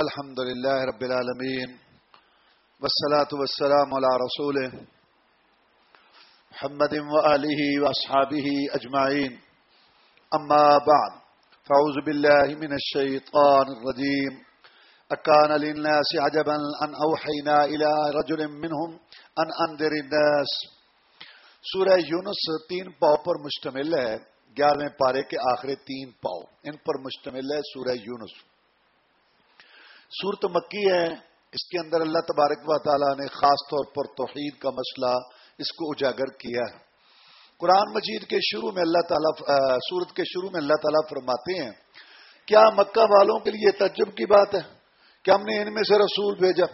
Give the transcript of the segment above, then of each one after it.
الحمد لله رب العالمين والصلاة والسلام على رسوله محمد وآله وأصحابه أجمعين. أما بعد فعوذ بالله من الشيطان الرجيم. أكان للناس عجبا أن أوحينا إلى رجل منهم أن أنذر الناس. سورہ یونس تین پاؤ پر مشتمل ہے، گیارہویں پارے کے آخری تین پاؤ. ان پر مشتمل ہے سورہ یونس. صورت مکی ہے، اس کے اندر اللہ تبارک و تعالیٰ نے خاص طور پر توحید کا مسئلہ اس کو اجاگر کیا ہے۔ قرآن مجید کے شروع میں اللہ تعالیٰ سورت کے شروع میں اللہ تعالیٰ فرماتے ہیں، کیا مکہ والوں کے لیے تجب کی بات ہے؟ کہ ہم نے ان میں سے رسول بھیجا؟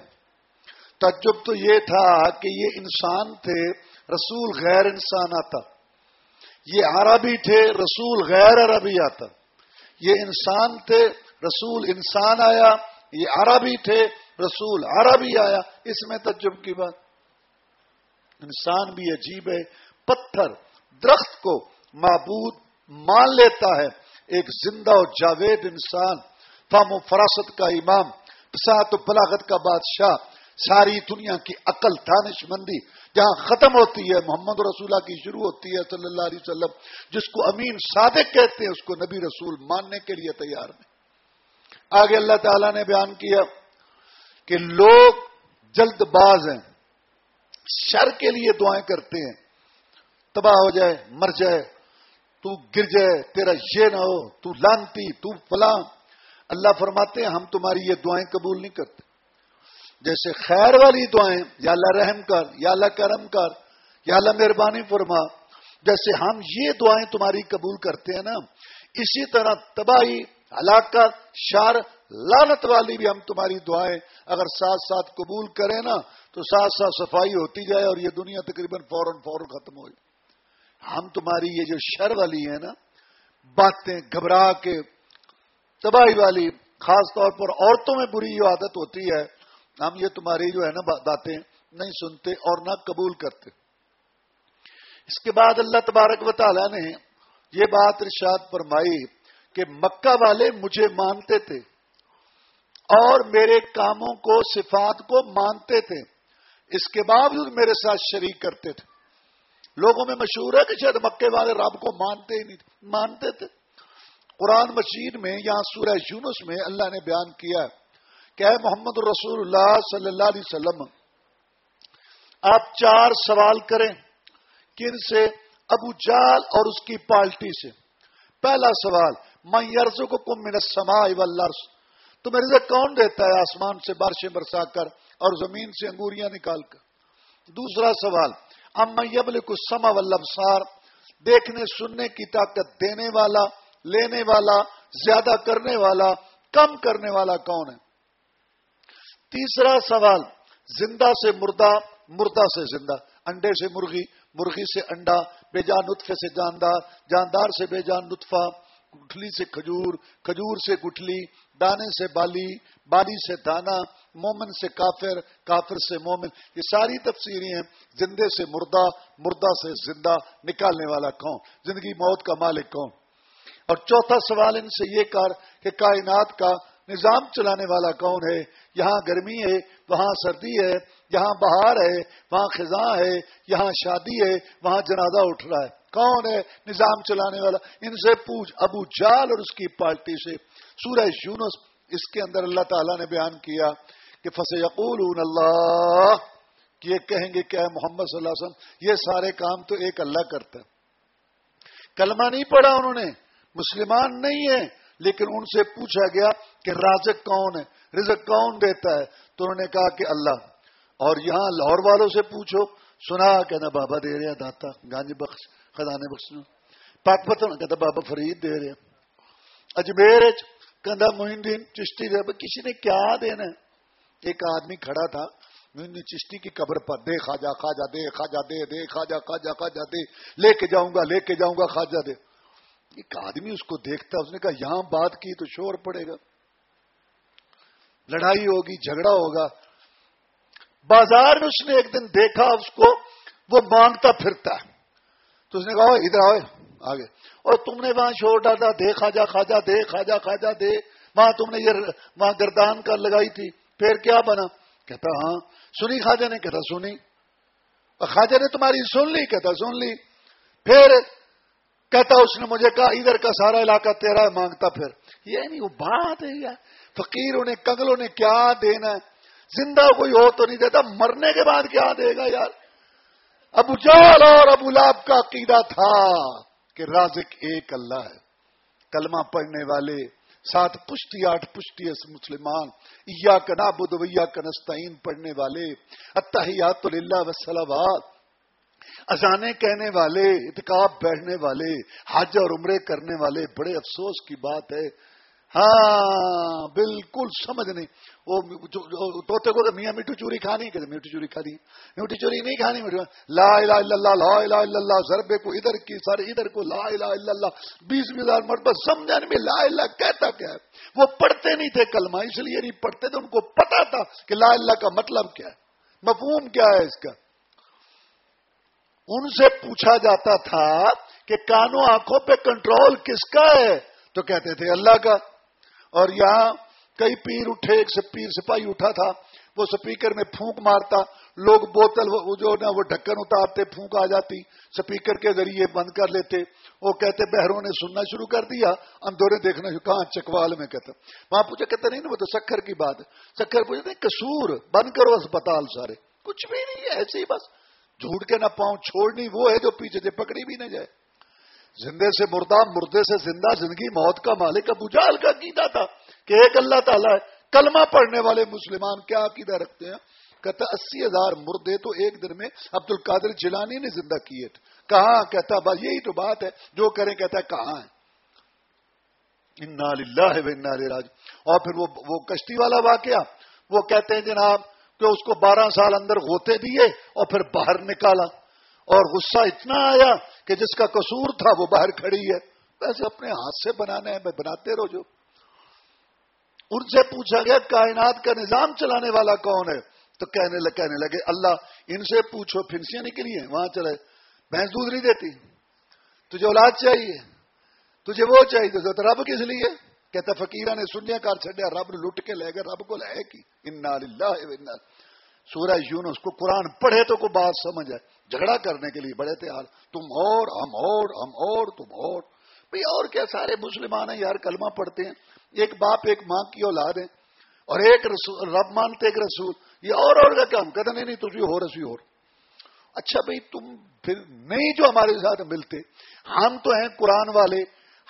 تجب تو یہ تھا کہ یہ انسان تھے، رسول غیر انسان آتا۔ یہ عربی تھے، رسول غیر عربی آتا۔ یہ انسان تھے، رسول انسان آیا۔ یہ عربی تھے، رسول عربی آیا، اس میں تجب کی بات۔ انسان بھی عجیب ہے، پتھر درخت کو معبود مان لیتا ہے۔ ایک زندہ و جاوید انسان فام و فراست کا امام سات و بلاغت کا بادشاہ۔ ساری دنیا کی عقل، دانش مندی جہاں ختم ہوتی ہے، محمد رسولہ کی شروع ہوتی ہے صلی اللہ علیہ وسلم، جس کو امین صادق کہتے ہیں، اس کو نبی رسول ماننے کے لیے تیار نہیں۔ آگے اللہ تعالیٰ نے بیان کیا کہ لوگ جلد باز ہیں، شر کے لیے دعائیں کرتے ہیں۔ تباہ ہو جائے، مر جائے، تو گر جائے، تیرا یہ نہ ہو، تو لانتی، تو فلاں۔ اللہ فرماتے ہیں، ہم تمہاری یہ دعائیں قبول نہیں کرتے۔ جیسے خیر والی دعائیں، یا اللہ رحم کر، یا اللہ کرم کر، یا اللہ مہربانی فرما۔ جیسے ہم یہ دعائیں تمہاری قبول کرتے ہیں نا، اسی طرح تباہی ہلاکت شار لانت والی بھی ہم تمہاری دعائیں اگر ساتھ ساتھ قبول کریں نا، تو ساتھ ساتھ صفائی ہوتی جائے اور یہ دنیا تقریباً فوراً فوراً ختم ہو جائے ہم تمہاری یہ جو شر والی ہے نا، باتیں گھبرا کے، تباہی والی، خاص طور پر عورتوں میں بری جو عادت ہوتی ہے، ہم یہ تمہاری جو ہے نا باتیں نہیں سنتے اور نہ قبول کرتے۔ اس کے بعد اللہ تبارک و تعالیٰ نے یہ بات ارشاد فرمائی کہ مکہ والے مجھے مانتے تھے اور میرے کاموں کو صفات کو مانتے تھے۔ اس کے باوجود میرے ساتھ شریک کرتے تھے۔ لوگوں میں مشہور ہے کہ شاید مکے والے رب کو مانتے ہی نہیں تھے، مانتے تھے۔ قرآن مشید میں یہاں سورہ یونس میں اللہ نے بیان کیا کہ اے محمد رسول اللہ صلی اللہ علیہ وسلم، آپ چار سوال کریں کن سے؟ ابو جال اور اس کی پارٹی سے۔ پہلا سوال میں یرز کو کم من سما ولرس تمہیں رزق کون دیتا ہے آسمان سے بارشیں برسا کر اور زمین سے انگوریاں نکال کر؟ دوسرا سوال، ام یبل کو سما ولبسار دیکھنے، سننے کی طاقت دینے والا، لینے والا، زیادہ کرنے والا، کم کرنے والا کون ہے؟ تیسرا سوال، زندہ سے مردہ مردہ سے زندہ، انڈے سے مرغی مرغی سے انڈا، بے جان نطفے سے جاندار جاندار سے بے جان نطفہ۔ گٹھلی سے کھجور کھجور سے گٹھلی، دانے سے بالی بالی سے دانا، مومن سے کافر کافر سے مومن، یہ ساری تفسیریں ہیں، زندے سے مردہ مردہ سے زندہ، نکالنے والا کون؟ زندگی موت کا مالک کون؟ اور چوتھا سوال ان سے یہ کر کہ کائنات کا نظام چلانے والا کون ہے؟ یہاں گرمی ہے، وہاں سردی ہے، یہاں بہار ہے، وہاں خزاں ہے، یہاں شادی ہے، وہاں جنازہ اٹھ رہا ہے۔ کون ہے نظام چلانے والا؟ ان سے پوچھ، ابو جال اور اس کی پارٹی سے۔ سورہ یونس، اس کے اندر اللہ تعالیٰ نے بیان کیا کہ فص یقول اللہ یہ کہیں گے کیا کہ محمد صلی اللہ علیہ وسلم، یہ سارے کام تو ایک اللہ کرتا ہے۔ کلمہ نہیں پڑا انہوں نے، مسلمان نہیں ہے، لیکن ان سے پوچھا گیا کہ رازق کون ہے، رزق کون دیتا ہے؟ تو انہوں نے کہا کہ اللہ۔ اور یہاں لاہور والوں سے پوچھو، سنا کہ نہ بابا دے رہے داتا گانجی بخش۔ خزانے بخشنا۔ پاک پتن کہتا بابا فرید دے رہے۔ اجمیر کہتا محدین چشتی دے۔ کسی نے کیا دینا ایک آدمی کھڑا تھا۔ محدین چشتی کی قبر پر، دے خواجہ خواجہ، دے خواجہ، دے دے خواجہ خواجہ خواجہ، دے۔ لے کے جاؤں گا، لے کے جاؤں گا، خواجہ، دے۔ ایک آدمی اس کو دیکھتا، اس نے کہا، یہاں بات کی تو شور پڑے گا۔ لڑائی ہوگی، جھگڑا ہوگا۔ بازار میں اس نے ایک دن دیکھا، اس کو وہ مانگتا پھرتا ہے۔ تو اس نے کہا ادھر آئے آگے۔ اور تم نے وہاں چھوڑ ڈالا، دے خواجہ خواجہ، دے خواجہ خواجہ، دے۔ وہاں تم نے یہ وہاں گردان کا لگائی تھی۔ پھر کیا بنا؟ کہتا ہاں سنی خواجہ نے۔ کہتا، سنی۔ اور خواجہ نے تمہاری سن لی، کہتا، سن لی۔ پھر کہتا، اس نے مجھے کہا، ادھر کا سارا علاقہ تیرا ہے، مانگتا پھر۔ یہ نہیں، وہ بات ہے یار۔ فقیروں نے کنگلوں نے کیا دینا ہے؟ زندہ کوئی ہو تو نہیں دیتا، مرنے کے بعد کیا دے گا یار؟ ابو جال اور ابو لاب کا عقیدہ تھا کہ رازق ایک اللہ ہے۔ کلمہ پڑھنے والے سات پشتی آٹھ پشتی مسلمان ایا کنا بدویا کنستین پڑھنے والے اتحیات اللہ وسلامات ازانے کہنے والے اتکاب بیٹھنے والے، حج اور عمرے کرنے والے، بڑے افسوس کی بات ہے۔ ہاں بالکل سمجھ نہیں۔ وہ توتے کو میاں میٹھو چوری کھانی کہ میٹھو چوری کھانی میٹھی چوری نہیں کھانی میٹھو لا الہ الا اللہ، لا الہ الا اللہ، ضربے کو ادھر کی سارے ادھر کو، لا الہ الا اللہ، بیس ہزار مرتبہ سمجھانے میں لا الہ کہتا کیا ہے؟ وہ پڑھتے نہیں تھے کلمہ، اس لیے نہیں پڑھتے تھے، ان کو پتا تھا کہ لا اللہ کا مطلب کیا ہے۔ مفہوم کیا ہے اس کا؟ ان سے پوچھا جاتا تھا کہ کانوں آنکھوں پہ کنٹرول کس کا ہے؟ تو کہتے تھے اللہ کا۔ اور یہاں کئی پیر اٹھے، ایک سے پیر سپاہی اٹھا تھا، وہ سپیکر میں پھونک مارتا، لوگ بوتل جو نا، وہ ڈھکن اتارتے، پھونک آ جاتی، سپیکر کے ذریعے بند کر لیتے۔ وہ کہتے، بہروں نے سننا شروع کر دیا اندورے دیکھنا شروع کہاں؟ چکوال میں کہتا۔ وہاں پوچھا، کہتے نہیں نا، وہ تو سکھر کی بات ہے۔ سکھر پوچھتے کسور بند کرو اسپتال سارے۔ کچھ بھی نہیں ہے، ایسے ہی بس۔ جھوٹ کے نہ پاؤں چھوڑنی وہ ہے جو پیچھے سے پکڑی بھی نہ جائے۔ زندے سے مردہ، مردے سے زندہ، زندگی موت کا مالک ابو جال کا عقیدہ تھا۔ کہ ایک اللہ تعالیٰ ہے، کلمہ پڑھنے والے مسلمان کیا عقیدہ رکھتے ہیں؟ کہتا اسی ہزار مردے تو ایک دن میں عبد القادر جیلانی نے زندہ کیے تھے۔ کہاں؟ کہتا بس یہی تو بات ہے، جو کریں، کہتا ہے، کہاں ہے انا انا راج اور پھر وہ کشتی والا واقعہ، وہ کہتے ہیں، جناب، کہ اس کو بارہ سال اندر ہوتے دیے اور پھر باہر نکالا۔ اور غصہ اتنا آیا کہ جس کا قصور تھا، وہ باہر کھڑی ہے۔ ویسے اپنے ہاتھ سے بنانے ہیں میں بناتے رہو جو۔ ان سے پوچھا گیا کائنات کا نظام چلانے والا کون ہے؟ تو کہنے لگے کہنے لگے، اللہ، ان سے پوچھو، پھنسیاں نکلی ہیں، وہاں چلے۔ بھینس دودھ نہیں دیتی۔ تجھے اولاد چاہیے۔ تجھے وہ چاہیے۔ تو رب کس لیے؟ کہتا، فقیرہ نے سنیا کار چڈیا رب لٹ کے لے گئے، رب کو لے کی۔ انا للہ سورہ یونس کو قرآن پڑھے تو کوئی بات سمجھ آئے۔ جھگڑا کرنے کے لیے بڑے تیار۔ تم اور ہم اور ہم اور تم اور۔ بھئی اور کیا سارے مسلمان ہیں، یار، کلمہ پڑھتے ہیں۔ ایک باپ ایک ماں کی اولاد ہے اور ایک رسول، رب مانتے ایک رسول، یہ اور اور کا کام کہتا نہیں نہیں تجھے ہو رسی اور اچھا بھائی، تم پھر نہیں جو ہمارے ساتھ ملتے، ہم تو ہیں قرآن والے،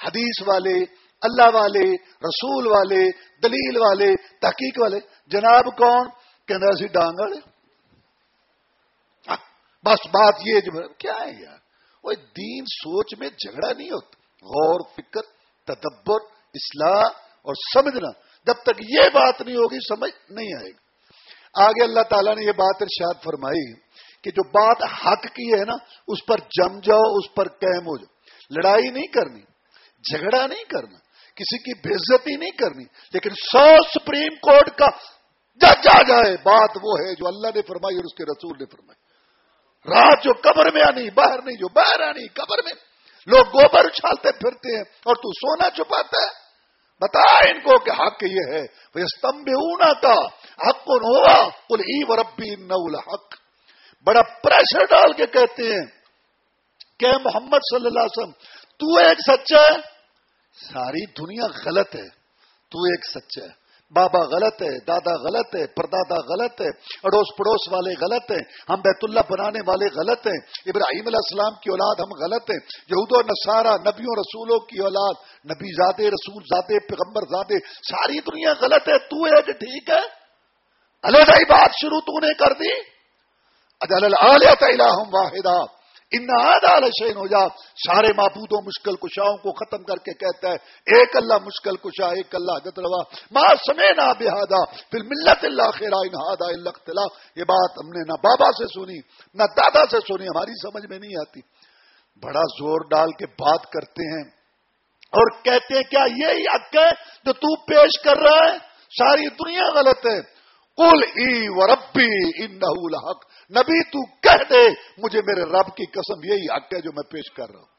حدیث والے، اللہ والے، رسول والے، دلیل والے، تحقیق والے۔ جناب کون؟ کہ سی ڈانگڑ۔ بس بات یہ جو کیا ہے یار؟ وہ دین سوچ میں جھگڑا نہیں ہوتا۔ غور، فکر، تدبر، اصلاح اور سمجھنا جب تک یہ بات نہیں ہوگی، سمجھ نہیں آئے گی۔ آگے اللہ تعالیٰ نے یہ بات ارشاد فرمائی کہ جو بات حق کی ہے نا، اس پر جم جاؤ، اس پر قائم ہو جاؤ۔ لڑائی نہیں کرنی، جھگڑا نہیں کرنا، کسی کی بےزتی نہیں کرنی، لیکن سو سپریم کورٹ کا جج آ جائے۔ بات وہ ہے جو اللہ نے فرمائی اور اس کے رسول نے فرمائی۔ رات جو قبر میں آنی باہر نہیں، جو باہر آنی، قبر میں۔ لوگ گوبر اچھالتے پھرتے ہیں اور تو سونا چھپاتا ہے۔ بتا ان کو کہ حق یہ ہے۔ وہ استمب اونا کا حق کون ہوا۔ کل ہی و ربی حق بڑا پریشر ڈال کے کہتے ہیں کہ محمد صلی اللہ علیہ وسلم، تو ایک سچا ہے، ساری دنیا غلط ہے۔ تو ایک سچا ہے۔ بابا غلط ہے، دادا غلط ہے، پردادا غلط ہے، اڑوس پڑوس والے غلط ہیں، ہم بیت اللہ بنانے والے غلط ہیں، ابراہیم علیہ السلام کی اولاد ہم غلط ہیں، یہود و نصارہ، نبیوں رسولوں کی اولاد، نبی زادے، رسول زادے، پیغمبر زادے، ساری دنیا غلط ہے، تو ایک ٹھیک ہے؟ علیحدہ بات شروع تو نے کر دی؟ اجل واحدہ۔ ان شین ہو جا۔ سارے معبودوں مشکل کشاؤں کو ختم کر کے کہتا ہے، ایک اللہ مشکل کشا، ایک اللہ حضرت روا۔ ماں سمے نہ بےحدا پھر ملت اللہ خیرا انہادا اللہ یہ بات ہم نے نہ بابا سے سنی، نہ دادا سے سنی، ہماری سمجھ میں نہیں آتی۔ بڑا زور ڈال کے بات کرتے ہیں اور کہتے ہیں، کیا یہی حق ہے جو تو پیش کر رہا ہے؟ ساری دنیا غلط ہے۔ کل ای و ربی ان نبی تو کہہ دے، مجھے میرے رب کی قسم یہی حق ہے جو میں پیش کر رہا ہوں۔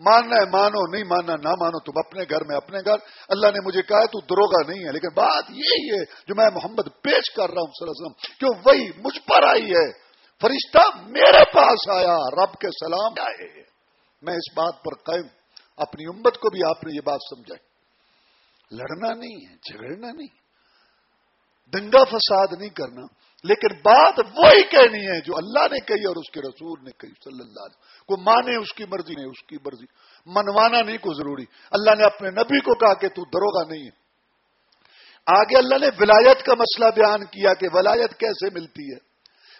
ماننا ہے مانو، نہیں ماننا نہ مانو، تم اپنے گھر میں اپنے گھر۔ اللہ نے مجھے کہا تو دروگا نہیں ہے، لیکن بات یہی ہے جو میں محمد پیش کر رہا ہوں صلی اللہ علیہ وسلم کیوں وہی مجھ پر آئی ہے۔ فرشتہ میرے پاس آیا، رب کے سلام آئے میں اس بات پر قائم اپنی امت کو بھی آپ نے یہ بات سمجھائی۔ لڑنا نہیں ہے، جھگڑنا نہیں۔ دنگا فساد نہیں کرنا، لیکن بات وہی کہنی ہے جو اللہ نے کہی اور اس کے رسول نے کہی، صلی اللہ علیہ کو مانے اس کی مرضی، نہیں، اس کی مرضی۔ منوانا نہیں کو ضروری۔ اللہ نے اپنے نبی کو کہا کہ تو دروگا نہیں ہے۔ آگے اللہ نے ولایت کا مسئلہ بیان کیا کہ ولایت کیسے ملتی ہے؟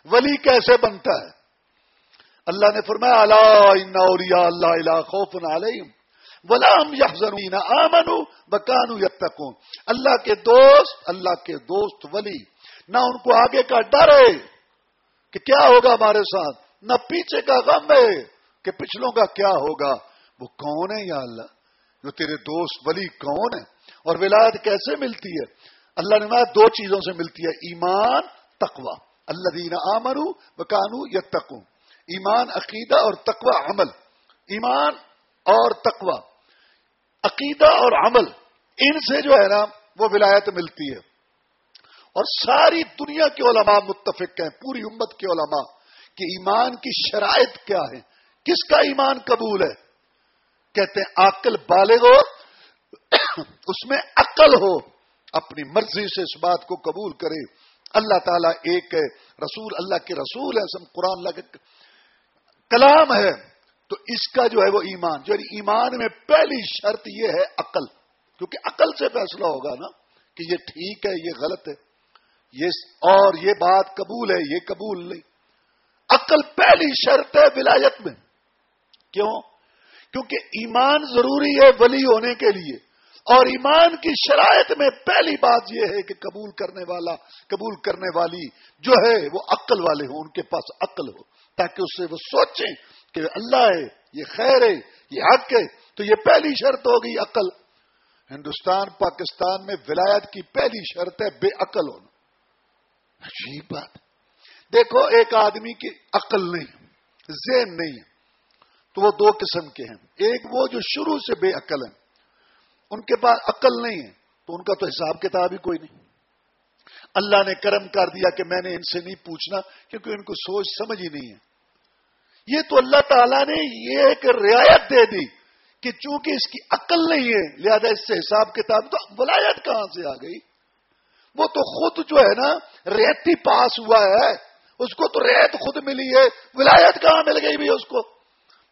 ولی کیسے بنتا ہے؟ اللہ نے فرمایا اللہ اللہ خوف علیہم ولام یا آمنو بکانو یتقون اللہ کے دوست، اللہ کے دوست ولی، نہ ان کو آگے کا ڈر ہے کہ کیا ہوگا ہمارے ساتھ، نہ پیچھے کا غم ہے کہ پچھلوں کا کیا ہوگا۔ وہ کون ہے یا اللہ؟ جو تیرے دوست ولی کون ہے؟ اور ولایت کیسے ملتی ہے؟ اللہ نے دو چیزوں سے ملتی ہے، ایمان تقوا اللہ دینا آمرو بکانو یتقون۔ ایمان عقیدہ اور تقوا عمل۔ ایمان اور تقوا عقیدہ اور عمل، ان سے جو ہے نا، وہ ولایت ملتی ہے۔ اور ساری دنیا کے علماء متفق ہیں، پوری امت کے علماء، کہ ایمان کی شرائط کیا ہے کس کا ایمان قبول ہے؟ کہتے ہیں عقل بالغ ہو، اس میں عقل ہو، اپنی مرضی سے اس بات کو قبول کرے۔ اللہ تعالیٰ ایک ہے، رسول اللہ کے رسول ہے سم قرآن اللہ کے کلام ہے۔ تو اس کا جو ہے وہ ایمان، جو یعنی ایمان میں پہلی شرط یہ ہے عقل، کیونکہ عقل سے فیصلہ ہوگا نا کہ یہ ٹھیک ہے، یہ غلط ہے، یہ اور یہ بات قبول ہے، یہ قبول نہیں۔ عقل پہلی شرط ہے ولایت میں۔ کیوں؟ کیونکہ ایمان ضروری ہے ولی ہونے کے لیے۔ اور ایمان کی شرائط میں پہلی بات یہ ہے کہ قبول کرنے والا، قبول کرنے والی جو ہے وہ عقل والے ہوں، ان کے پاس عقل ہو، تاکہ اس سے وہ سوچیں کہ اللہ ہے، یہ خیر ہے، یہ حق ہے، تو یہ پہلی شرط ہوگی عقل۔ ہندوستان، پاکستان میں ولایت کی پہلی شرط ہے بے عقل ہونا۔ عجیب بات۔ دیکھو، ایک آدمی کی عقل نہیں ذہن نہیں تو وہ دو قسم کے ہیں۔ ایک وہ جو شروع سے بے عقل ہیں، ان کے پاس عقل نہیں ہے، تو ان کا تو حساب کتاب ہی کوئی نہیں۔ اللہ نے کرم کر دیا کہ میں نے ان سے نہیں پوچھنا، کیونکہ ان کو سوچ سمجھ ہی نہیں ہے۔ یہ تو اللہ تعالیٰ نے یہ ایک رعایت دے دی کہ چونکہ اس کی عقل نہیں ہے، لہذا اس سے حساب کتاب تو ولایت کہاں سے آ گئی؟ وہ تو خود جو ہے نا، ریتی پاس ہوا ہے۔ اس کو تو ریت خود ملی ہے۔ ولایت کہاں مل گئی بھی اس کو؟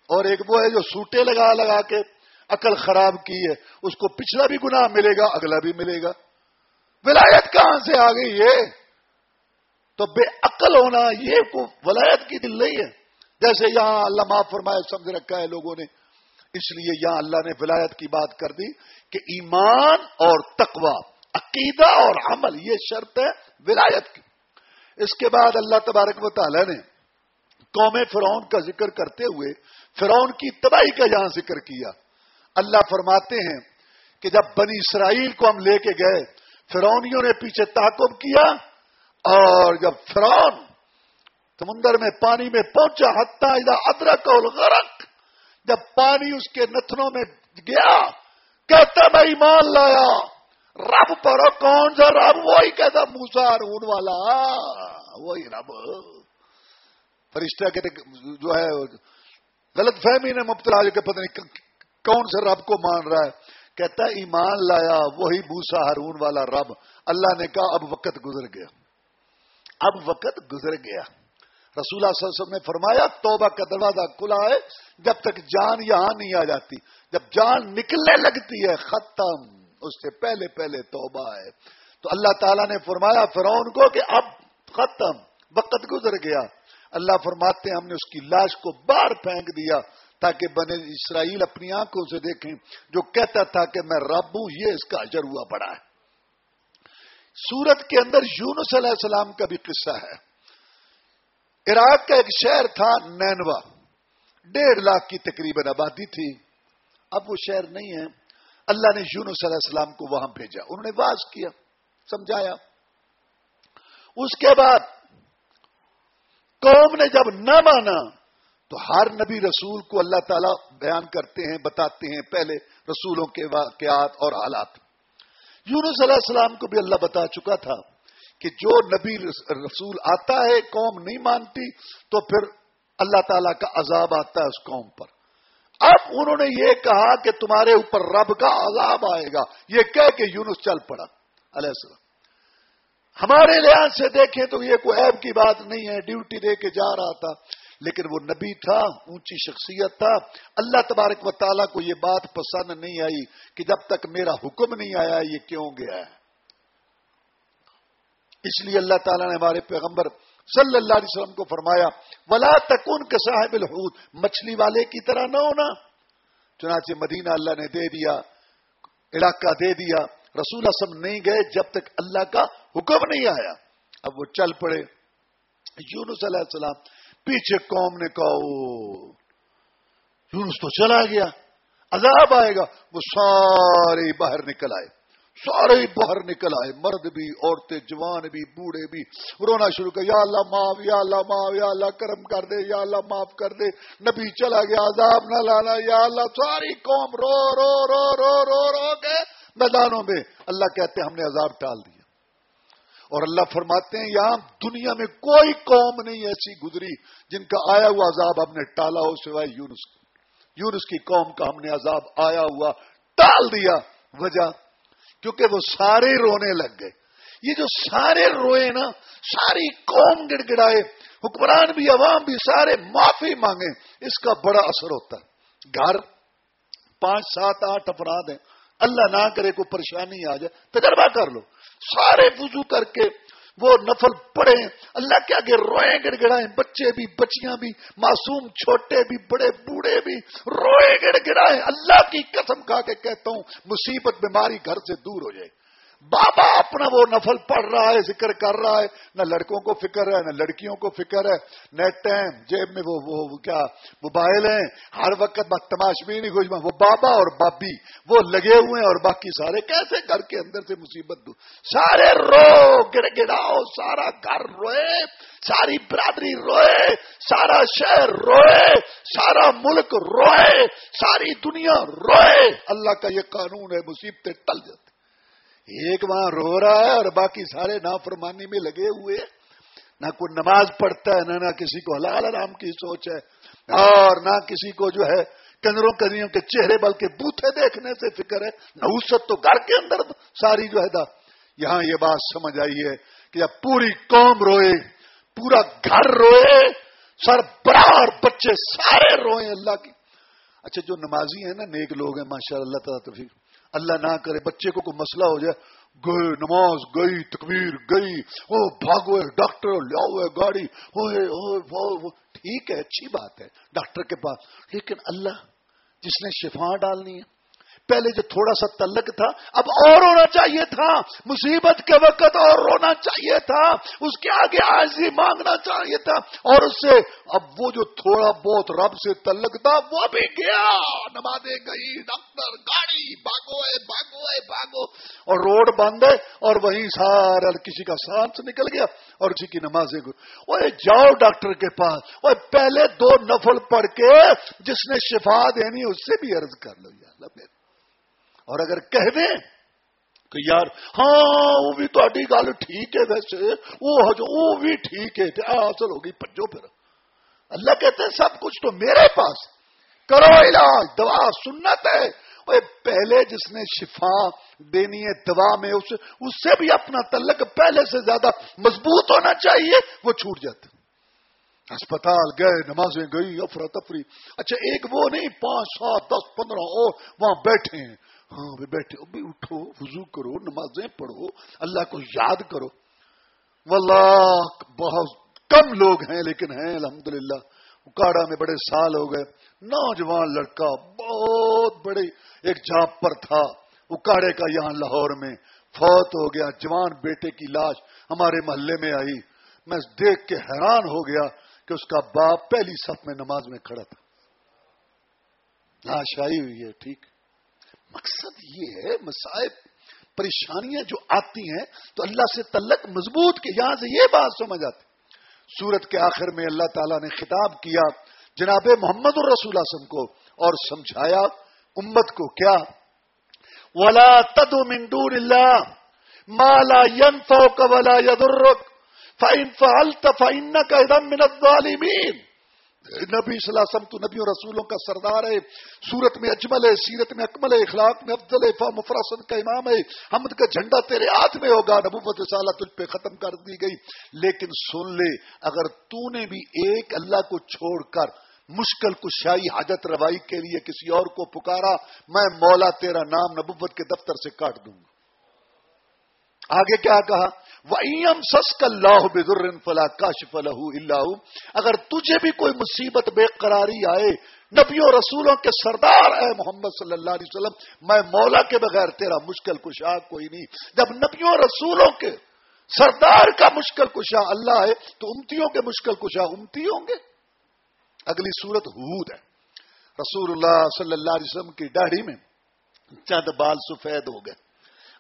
اور ایک وہ ہے جو سوٹے لگا لگا کے عقل خراب کی ہے۔ اس کو پچھلا بھی گناہ ملے گا، اگلا بھی ملے گا۔ ولایت کہاں سے آ گئی ہے تو بے عقل ہونا یہ ولایت کی دل نہیں ہے۔ جیسے یہاں اللہ معاف فرمائے، سمجھ رکھا ہے لوگوں نے۔ اس لیے یہاں اللہ نے ولایت کی بات کر دی کہ ایمان اور تقوا عقیدہ اور عمل، یہ شرط ہے ولایت کی۔ اس کے بعد اللہ تبارک و تعالی نے قوم فرعون کا ذکر کرتے ہوئے فرعون کی تباہی کا یہاں ذکر کیا۔ اللہ فرماتے ہیں کہ جب بنی اسرائیل کو ہم لے کے گئے فرونیوں نے پیچھے تعقب کیا اور جب فرون سمندر میں پانی میں پہنچا حتہ ادرک اور غرق جب پانی اس کے نتنوں میں گیا، کہتا، میں ایمان لایا۔ رب پر کون سا رب؟ وہی کہتا موسا رون والا۔ وہی رب۔ فرشتہ کہتے، جو ہے، غلط فہمی نے مبتلا، جو کہ پتہ نہیں کون سے رب کو مان رہا ہے۔ کہتا، ایمان لایا، وہی بوسا ہرون والا رب۔ اللہ نے کہا، اب وقت گزر گیا۔ اب وقت گزر گیا۔ رسول اللہ صلی اللہ علیہ وسلم نے فرمایا، توبہ کا دروازہ کھلا ہے، جب تک جان یہاں نہیں آ جاتی۔ جب جان نکلنے لگتی ہے، ختم، اس سے پہلے پہلے توبہ ہے۔ تو اللہ تعالیٰ نے فرمایا فرعون کو کہ اب ختم، وقت گزر گیا۔ اللہ فرماتے ہیں، ہم نے اس کی لاش کو باہر پھینک دیا تاکہ بنے اسرائیل اپنی آنکھوں سے دیکھیں، جو کہتا تھا کہ میں رب ہوں، یہ اس کا اجر ہوا پڑا ہے۔ سورت کے اندر یونس علیہ السلام کا بھی قصہ ہے۔ عراق کا ایک شہر تھا نینوا، ڈیڑھ لاکھ کی تقریباً آبادی تھی۔ اب وہ شہر نہیں ہے۔ اللہ نے یونس علیہ السلام کو وہاں بھیجا۔ انہوں نے واز کیا، سمجھایا۔ اس کے بعد قوم نے جب نہ مانا تو ہر نبی رسول کو اللہ تعالیٰ بیان کرتے ہیں، بتاتے ہیں پہلے رسولوں کے واقعات اور حالات۔ یونس علیہ السلام کو بھی اللہ بتا چکا تھا۔ کہ جو نبی رسول آتا ہے قوم نہیں مانتی، تو پھر اللہ تعالیٰ کا عذاب آتا ہے اس قوم پر۔ اب انہوں نے یہ کہا کہ تمہارے اوپر رب کا عذاب آئے گا۔ یہ کہہ کہ یونس چل پڑا، علیہ السلام۔ ہمارے لحاظ سے دیکھیں تو یہ کوئی عیب کی بات نہیں ہے، ڈیوٹی دے کے جا رہا تھا۔ لیکن وہ نبی تھا، اونچی شخصیت تھا۔ اللہ تبارک و تعالیٰ کو یہ بات پسند نہیں آئی کہ جب تک میرا حکم نہیں آیا، یہ کیوں گیا ہے؟ اس لیے اللہ تعالیٰ نے ہمارے پیغمبر صلی اللہ علیہ وسلم کو فرمایا، ولا تکن کے صاحب الحود مچھلی والے کی طرح نہ ہونا۔ چنانچہ مدینہ اللہ نے دے دیا، علاقہ دے دیا، رسول اسم نہیں گئے جب تک اللہ کا حکم نہیں آیا۔ اب وہ چل پڑے۔ یونس علیہ السلام، پیچھے قوم نے کہا یونس تو چلا گیا، عذاب آئے گا۔ وہ سارے باہر نکل آئے۔ سارے باہر نکل آئے، مرد بھی، عورتیں، جوان بھی، بوڑھے بھی۔ رونا شروع کر یا اللہ معاف، یا اللہ معاف، یا اللہ کرم کر دے، یا اللہ معاف کر دے۔ نبی چلا گیا، عذاب نہ لانا، یا اللہ ساری قوم رو رو رو رو رو رو کے میدانوں میں۔ اللہ کہتے ہیں ہم نے عذاب ٹال دیا۔ اور اللہ فرماتے ہیں، یہاں دنیا میں کوئی قوم نہیں ایسی گزری جن کا آیا ہوا عذاب ہم نے ٹالا ہو سوائے یونس یونس کی قوم کا ہم نے عذاب آیا ہوا ٹال دیا۔ وجہ کیونکہ وہ سارے رونے لگ گئے۔ یہ جو سارے روئے نا، ساری قوم گڑ گڑائے حکمران بھی، عوام بھی، سارے معافی مانگے۔ اس کا بڑا اثر ہوتا ہے۔ گھر، پانچ، سات، آٹھ افراد ہیں۔ اللہ نہ کرے کوئی پریشانی آ جائے۔ تجربہ کر لو۔ سارے وضو کر کے وہ نفل پڑے اللہ کے آگے روئے گڑ گڑائے بچے بھی، بچیاں بھی، معصوم چھوٹے بھی، بڑے بوڑھے بھی روئے گڑ گڑائے اللہ کی قسم کھا کے کہتا ہوں، مصیبت بیماری گھر سے دور ہو جائے۔ بابا اپنا وہ نفل پڑھ رہا ہے، ذکر کر رہا ہے، نہ لڑکوں کو فکر ہے، نہ لڑکیوں کو فکر ہے۔ نیٹ ٹائم، جیب میں وہ وہ کیا، موبائل ہیں۔ ہر وقت تماش بھی نہیں خوش وہ بابا اور بابی، وہ لگے ہوئے ہیں اور باقی سارے کیسے گھر کے اندر سے مصیبت دو؟ سارے رو، گڑ گڑاؤ، سارا گھر روئے، ساری برادری روئے، سارا شہر روئے، سارا ملک روئے، ساری دنیا روئے۔ اللہ کا یہ قانون ہے، مصیبتیں ٹل جاتی ایک وہاں رو رہا ہے اور باقی سارے نافرمانی میں لگے ہوئے نہ کوئی نماز پڑھتا ہے، نہ نہ کسی کو حلال آرام کی سوچ ہے۔ اور نہ کسی کو جو ہے کنجروں کنجریوں کے چہرے، بلکہ بوتھے دیکھنے سے فکر ہے۔ نوست تو گھر کے اندر ساری جو ہے دا۔ یہاں یہ بات سمجھ آئی ہے کہ جب پوری قوم روئے، پورا گھر روئے، سر برار بچے سارے روئے اللہ کی۔ اچھا جو نمازی ہیں نا، نیک لوگ ہیں ماشاء اللہ تعالیٰ تو اللہ نہ کرے، بچے کو کوئی مسئلہ ہو جائے، گئے، نماز گئی، تکبیر گئی او بھاگو ڈاکٹر لیا گاڑی ٹھیک ہے، اچھی بات ہے، ڈاکٹر کے پاس، لیکن اللہ جس نے شفا ڈالنی ہے پہلے جو تھوڑا سا تلک تھا، اب اور رونا چاہیے تھا۔ مصیبت کے وقت اور رونا چاہیے تھا۔ اس کے آگے آجی مانگنا چاہیے تھا۔ اور اس سے اب وہ جو تھوڑا بہت رب سے تلک تھا، وہ بھی گیا۔ نمازیں گئی ڈاکٹر گاڑی، بھاگو ہے بھاگو ہے بھاگو۔ اور روڈ بند ہے، اور وہیں سارا کسی کا سانس نکل گیا۔ اور کسی کی نمازیں گئی جاؤ ڈاکٹر کے پاس۔ وہ پہلے دو نفل پڑھ کے جس نے شفا دینی، اس سے بھی عرض کر لو، یا میرے اور اگر کہہ دیں کہ یار ہاں وہ بھی تاری گل ٹھیک ہے ویسے، وہ بھی ٹھیک ہے حاصل ہوگی پجو پھر۔ اللہ کہتے ہیں سب کچھ تو میرے پاس کرو علاج، دوا، سنت ہے۔ پہلے جس نے شفا دینی ہے، دوا میں اس اس سے بھی اپنا تلق پہلے سے زیادہ مضبوط ہونا چاہیے، وہ چھوٹ جاتے اسپتال گئے، نمازیں گئی افراتفری۔ اچھا ایک وہ نہیں، پانچ، سات، دس، پندرہ اور وہاں بیٹھے ہیں۔ ہاں بھی بیٹھے بھی اٹھو، وضو کرو، نمازیں پڑھو، اللہ کو یاد کرو۔ واللہ، بہت کم لوگ ہیں لیکن ہیں، الحمدللہ۔ اکاڑا میں بڑے سال ہو گئے۔ نوجوان لڑکا، بہت بڑے ایک جاپ پر تھا۔ اکاڑے کا یہاں لاہور میں فوت ہو گیا، جوان بیٹے کی لاش ہمارے محلے میں آئی۔ میں دیکھ کے حیران ہو گیا کہ اس کا باپ پہلی صف میں نماز میں کھڑا تھا۔ لاش آئی ہوئی ہے، ٹھیک۔ مقصد یہ ہے مسائب پریشانیاں جو آتی ہیں، تو اللہ سے تلق مضبوط کے یہاں سے یہ بات سمجھ آتی۔ سورت کے آخر میں اللہ تعالیٰ نے خطاب کیا، جناب محمد الرسول اعظم کو، اور سمجھایا، امت کو کیا؟ ولا تد مندور اللہ مالا ین فوک ولا یدرک فائن فعلت فائن کا ادم من الظالمین نبی صلی اللہ علیہ وسلم تو نبیوں رسولوں کا سردار ہے، سورت میں اجمل ہے، سیرت میں اکمل ہے، اخلاق میں افضل ہے مفرسن کا امام ہے، حمد کا جھنڈا تیرے ہاتھ میں ہوگا، نبوت سالہ تجھ پہ ختم کر دی گئی۔ لیکن سن لے، اگر تو نے بھی ایک اللہ کو چھوڑ کر مشکل کشائی حاجت روائی کے لیے کسی اور کو پکارا، میں مولا تیرا نام نبوت کے دفتر سے کاٹ دوں گا۔ آگے کیا کہا؟ وَإِيَمْ سَسْكَ اللَّهُ بِذُرٍ فَلَا كَاشِفَ لَهُ إِلَّهُ اگر تجھے بھی کوئی مصیبت، بے قراری آئے، نبیوں، رسولوں کے سردار، اے محمد صلی اللہ علیہ وسلم، میں مولا کے بغیر تیرا مشکل کشا کوئی نہیں۔ جب نبیوں، رسولوں کے سردار کا مشکل کشا اللہ ہے، تو امتیوں کے مشکل کشا امتی ہوں گے۔ اگلی صورت حود ہے۔ رسول اللہ صلی اللہ علیہ وسلم کی داڑھی میں چند بال سفید ہو گئے۔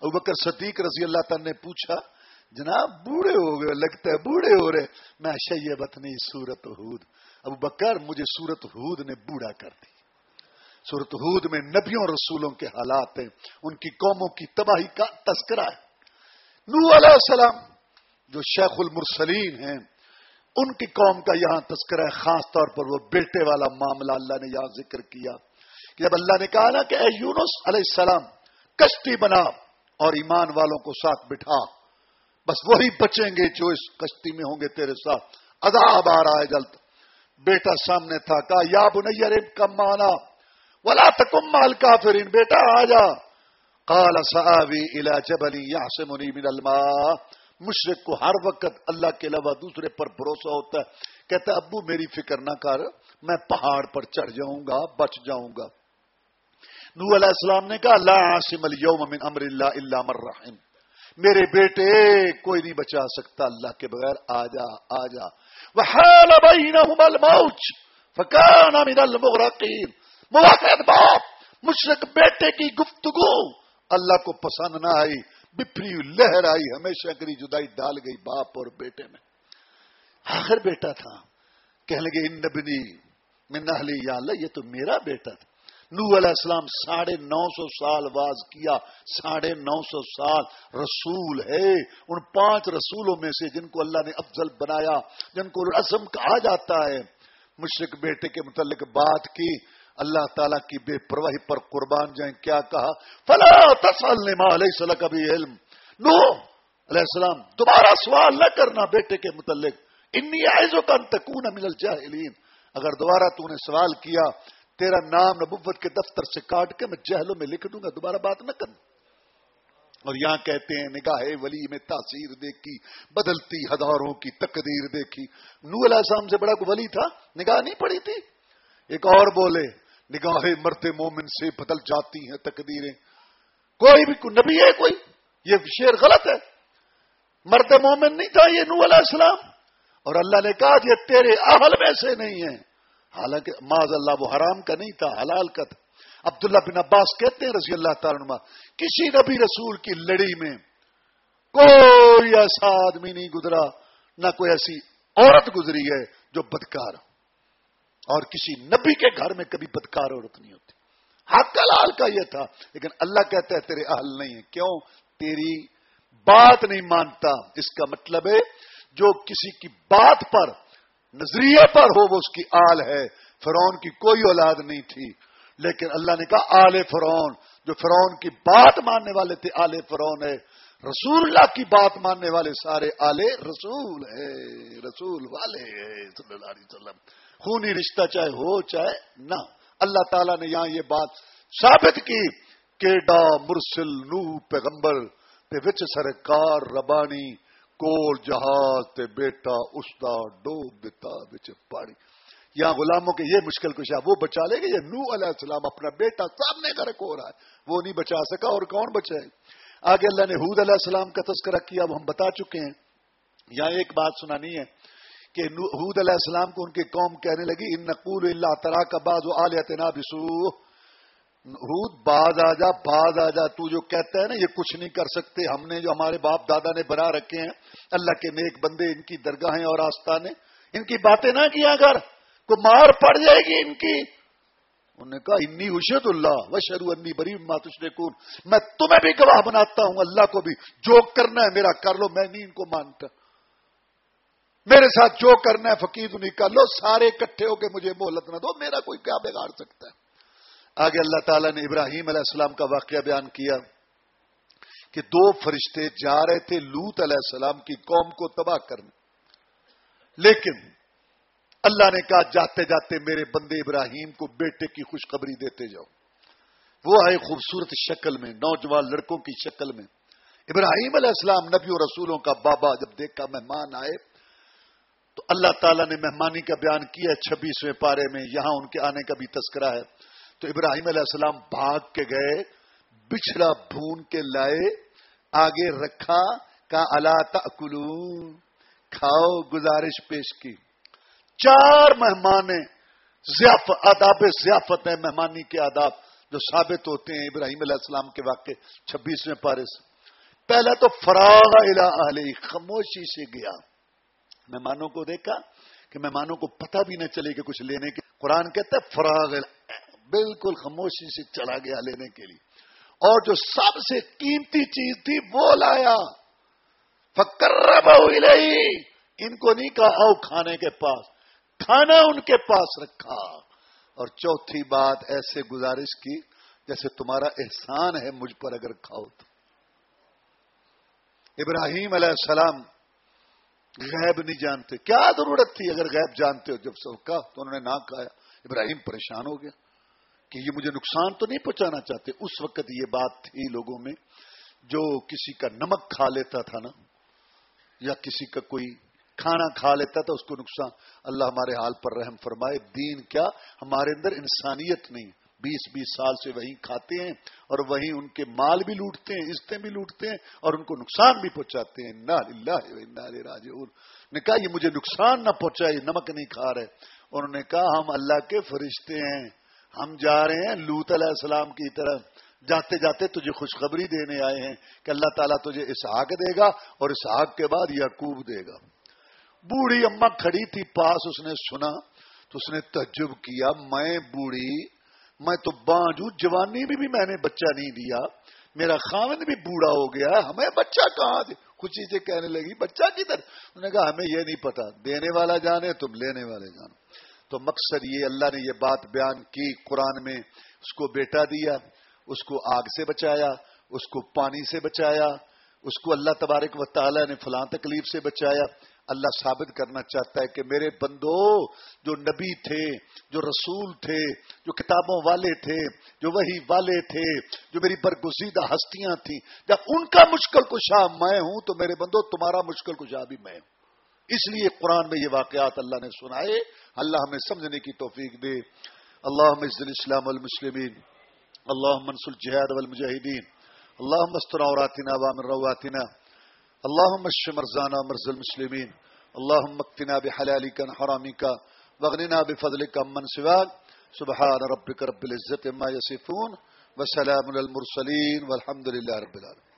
ابو بکر صدیق رضی اللہ تعالی نے پوچھا جناب بوڑھے ہو گئے، لگتا ہے بوڑھے ہو رہے میں شیبت نہیں، سورت ہود۔ ابو بکر، مجھے سورت ہود نے بوڑھا کر دی۔ سورت ہود میں نبیوں رسولوں کے حالات ہیں۔ ان کی قوموں کی تباہی کا تذکرہ ہے۔ نو علیہ السلام جو شیخ المرسلین ہیں، ان کی قوم کا یہاں تذکرہ ہے۔ خاص طور پر وہ بیٹے والا معاملہ اللہ نے یہاں ذکر کیا۔ کہ جب اللہ نے کہا نا کہ اے یونس علیہ السلام، کشتی بنا اور ایمان والوں کو ساتھ بٹھا۔ بس وہی بچیں گے جو اس کشتی میں ہوں گے تیرے ساتھ۔ عذاب آ رہا ہے جلد۔ بیٹا سامنے تھا، کہا، یا بنیر کم مانا ولا تکم مال کافرین بیٹا، آ جا۔ قال صحابی الا جبلی یاسمنی من الماء۔ مشرق کو ہر وقت اللہ کے علاوہ دوسرے پر بھروسہ ہوتا ہے۔ کہتا ابو، میری فکر نہ کر، میں پہاڑ پر چڑھ جاؤں گا، بچ جاؤں گا۔ نو علیہ السلام نے کہا، لا عاصم اليوم من امر اللہ الا من رحم۔ میرے بیٹے، کوئی نہیں بچا سکتا، اللہ کے بغیر آ جا آ جا۔ وحال بینہم الموج فکان من المغرقین موافد باپ، مشرق بیٹے کی گفتگو۔ اللہ کو پسند نہ آئی بپری لہر آئی، ہمیشہ کری جدائی ڈال گئی باپ اور بیٹے میں۔ آخر بیٹا تھا۔ کہنے لگے، ان نبنی من اہلی یا اللہ، یہ تو میرا بیٹا تھا۔ نو علیہ السلام ساڑھے نو سو سال واز کیا، ساڑھے نو سو سال رسول ہے۔ ان پانچ رسولوں میں سے جن کو اللہ نے افضل بنایا، جن کو رسم کہا جاتا ہے۔ مشرق بیٹے کے متعلق بات کی، اللہ تعالیٰ کی بے پرواہی پر قربان جائیں۔ کیا کہا؟ فلا تسل علیہ کبھی علم۔ نو علیہ السلام، دوبارہ سوال نہ کرنا بیٹے کے متعلق۔ انی آئزوں کا انتقون من الجاہلین اگر دوبارہ تو نے سوال کیا تیرا نام نبوت کے دفتر سے کاٹ کے میں جہلوں میں لکھ دوں گا، دوبارہ بات نہ کرنا۔ اور یہاں کہتے ہیں، نگاہ ولی میں تاثیر دیکھی، بدلتی ہزاروں کی تقدیر دیکھی۔ نو علیہ السلام سے بڑا ولی تھا؟ نگاہ نہیں پڑی تھی۔ ایک اور بولے، نگاہ مرد مومن سے بدل جاتی ہیں تقدیریں۔ کوئی بھی نبی ہے کوئی؟ یہ شعر غلط ہے۔ مرد مومن نہیں تھا یہ نو علیہ السلام۔ اور اللہ نے کہا یہ تیرے اہل میں سے نہیں ہیں۔ حالانکہ معذ اللہ وہ حرام کا نہیں تھا، حلال کا تھا۔ عبداللہ بن عباس کہتے ہیں رضی اللہ تعالیٰ کسی نبی رسول کی لڑی میں کوئی ایسا آدمی نہیں گزرا، نہ کوئی ایسی عورت گزری ہے جو بدکار اور کسی نبی کے گھر میں کبھی بدکار عورت نہیں ہوتی۔ حق لال کا یہ تھا، لیکن اللہ کہتا ہے تیرے اہل نہیں ہے کیوں؟ تیری بات نہیں مانتا۔ اس کا مطلب ہے، جو کسی کی بات پر نظریے پر ہو وہ اس کی آل ہے۔ فرون کی کوئی اولاد نہیں تھی۔ لیکن اللہ نے کہا، آل فرون جو فرون کی بات ماننے والے تھے، آل فرون ہے۔ رسول اللہ کی بات ماننے والے سارے آلے رسول ہے، رسول والے صلی اللہ علیہ وسلم۔ خونی رشتہ چاہے ہو، چاہے نہ۔ اللہ تعالیٰ نے یہاں یہ بات ثابت کی کیڈا مرسل نو پیغمبر پہ وچ سرکار ربانی کول جہاز تے بیٹا اسدا ڈوب دیتا بچ پانی۔ یہاں غلاموں کے یہ مشکل کشا، وہ بچا لے گے یہ نو علیہ السلام اپنا بیٹا سامنے کا رکھ ہو رہا ہے۔ وہ نہیں بچا سکا اور کون بچے؟ آگے اللہ نے حود علیہ السلام کا تذکرہ کیا، وہ ہم بتا چکے ہیں۔ یہاں ایک بات سنانی ہے کہ حود علیہ السلام کو ان کی قوم کہنے لگی، ان نقول اللہ ترا کا بعض آلیہ بسو رود باز آ جا، باز آ جا، تو جو کہتا ہے نا، یہ کچھ نہیں کر سکتے۔ ہم نے جو ہمارے باپ دادا نے بنا رکھے ہیں، اللہ کے نیک بندے ان کی درگاہیں اور آستانے۔ ان کی باتیں نہ کیا کر کو مار پڑ جائے گی ان کی۔ انہوں نے کہا، انی اشد اللہ و شروع انی بری ماتش میں تمہیں بھی گواہ بناتا ہوں، اللہ کو بھی۔ جو کرنا ہے میرا کر لو، میں نہیں ان کو مانتا۔ میرے ساتھ جو کرنا ہے، فقیر نہیں، کر لو۔ سارے اکٹھے ہو کے مجھے مہلت نہ دو، میرا کوئی کیا بگاڑ سکتا ہے؟ آگے اللہ تعالیٰ نے ابراہیم علیہ السلام کا واقعہ بیان کیا کہ دو فرشتے جا رہے تھے لوت علیہ السلام کی قوم کو تباہ کرنے۔ لیکن اللہ نے کہا، جاتے جاتے میرے بندے ابراہیم کو بیٹے کی خوشخبری دیتے جاؤ۔ وہ آئے خوبصورت شکل میں، نوجوان لڑکوں کی شکل میں۔ ابراہیم علیہ السلام نبی و رسولوں کا بابا جب دیکھا مہمان آئے، تو اللہ تعالیٰ نے مہمانی کا بیان کیا ہے چھبیسویں پارے میں، یہاں ان کے آنے کا بھی تذکرہ ہے۔ تو ابراہیم علیہ السلام بھاگ کے گئے، بچھڑا بھون کے لائے، آگے رکھا کا اللہ تلو کھاؤ، گزارش پیش کی۔ چار مہمان ضیافت آداب ضیافت ہے مہمانی کے آداب جو ثابت ہوتے ہیں ابراہیم علیہ السلام کے واقع چھبیسویں پارے سے۔ پہلا تو فراغ علیہ خاموشی سے گیا۔ مہمانوں کو دیکھا کہ مہمانوں کو پتہ بھی نہ چلے کہ کچھ لینے کے۔ قرآن کہتا ہے، فراغ بالکل خاموشی سے چلا گیا لینے کے لیے۔ اور جو سب سے قیمتی چیز تھی وہ لایا۔ فکر ان کو نہیں کہا، آؤ کھانے کے پاس۔ کھانا ان کے پاس رکھا۔ اور چوتھی بات ایسے گزارش کی جیسے تمہارا احسان ہے مجھ پر اگر کھاؤ تو۔ ابراہیم علیہ السلام غیب نہیں جانتے۔ کیا ضرورت تھی اگر غیب جانتے ہو؟ جب سب کا تو انہوں نے نہ کھایا ابراہیم پریشان ہو گیا۔ کہ یہ مجھے نقصان تو نہیں پہنچانا چاہتے۔ اس وقت یہ بات تھی لوگوں میں جو کسی کا نمک کھا لیتا تھا نا، یا کسی کا کوئی کھانا کھا لیتا تھا، اس کو نقصان۔ اللہ ہمارے حال پر رحم فرمائے۔ دین کیا؟ ہمارے اندر انسانیت نہیں۔ بیس بیس سال سے وہیں کھاتے ہیں اور وہیں ان کے مال بھی لوٹتے ہیں، عزتیں بھی لوٹتے ہیں اور ان کو نقصان بھی پہنچاتے ہیں۔ نہ راج نے کہا، یہ مجھے نقصان نہ پہنچائے نمک نہیں کھا رہے۔ انہوں نے کہا، ہم اللہ کے فرشتے ہیں۔ ہم جا رہے ہیں لوت علیہ السلام کی طرف۔ جاتے جاتے تجھے خوشخبری دینے آئے ہیں کہ اللہ تعالیٰ تجھے اسحاق دے گا اور اسحاق کے بعد یعقوب دے گا۔ بوڑھی اما کھڑی تھی، پاس اس نے سنا، تو اس نے تجب کیا، میں بوڑھی، میں تو بانجو جوانی میں بھی میں نے بچہ نہیں دیا، میرا خامن بھی بوڑھا ہو گیا ہمیں بچہ کہاں سے خوشی سے کہنے لگی، بچہ کدھر؟ انہوں نے کہا، ہمیں یہ نہیں پتا، دینے والا جانے، تم لینے والے جانو تو مقصد یہ اللہ نے یہ بات بیان کی قرآن میں، اس کو بیٹا دیا، اس کو آگ سے بچایا، اس کو پانی سے بچایا، اس کو اللہ تبارک و تعالی نے فلاں تکلیف سے بچایا۔ اللہ ثابت کرنا چاہتا ہے کہ میرے بندو جو نبی تھے، جو رسول تھے، جو کتابوں والے تھے، جو وہی والے تھے، جو میری برگزیدہ ہستیاں تھیں، جب ان کا مشکل کشا میں ہوں تو میرے بندو تمہارا مشکل کشا بھی میں ہوں۔ اس لیے قرآن میں یہ واقعات اللہ نے سنائے۔ اللہ ہمیں سمجھنے کی توفیق دے۔ اللہ مسل اسلام المسلمین اللہ منصل جہاد والمجاہدین اللہ مستر عوراتنا وامر رواتنا اللهم اشف مرزانا مرز المسلمين اللهم اكتنا بحلالك عن حرامك واغننا بفضلك من سواك سبحان ربك رب العزة ما يصفون وسلام للمرسلين والحمد لله رب العالمين